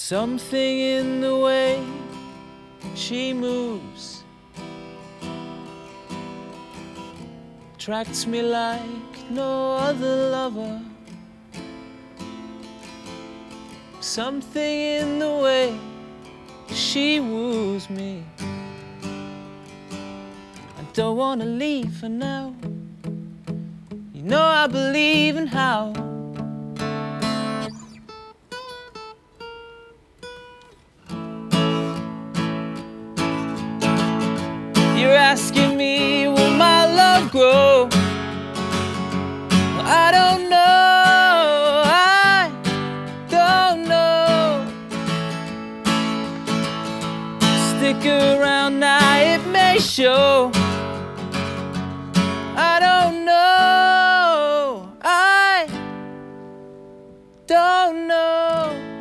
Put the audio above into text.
Something in the way she moves attracts me like no other lover. Something in the way she woos me. I don't wanna leave for now. You know I believe in how. asking me, will my love grow? I don't know, I don't know. Stick around now, it may show. I don't know, I don't know.